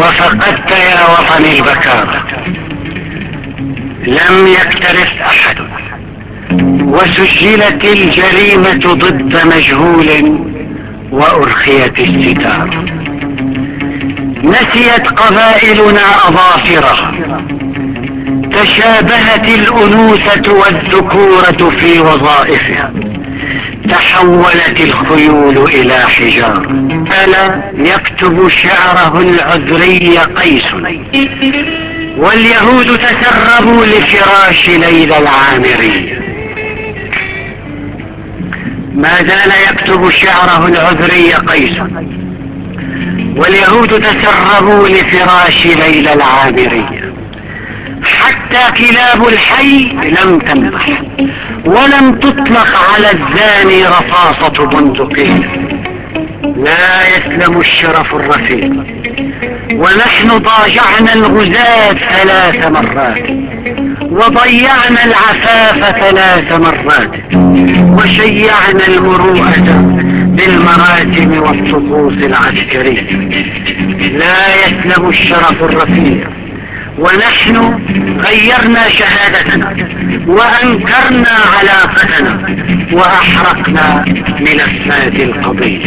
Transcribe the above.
وفقدت يا وطني البكارة لم يكترث أحد. وسجلت الجريمة ضد مجهول وأرخيت الستار. نسيت قبائلنا اظافرها تشابهت الأنوثة والذكورة في وظائفها. تحولت الخيول إلى حجار. الا يكتب شعره العذري قيس. واليهود تسربوا لفراش ليلى العامري ما زال يكتب شعره العذري قيس. واليهود تسربوا لفراش ليلى العامري حتى كلاب الحي لم تنبح ولم تطلق على الزاني رصاصة بندقين لا يسلم الشرف الرفيق. ونحن ضاجعنا الغزاة ثلاث مرات. وضيعنا العفاف ثلاث مرات. وشيعنا المروءة بالمراتب والطقوس العسكرية. لا يسلم الشرف الرفيق. ونحن غيرنا شهادتنا وأنكرنا علاقتنا وأحرقنا ملفات القضية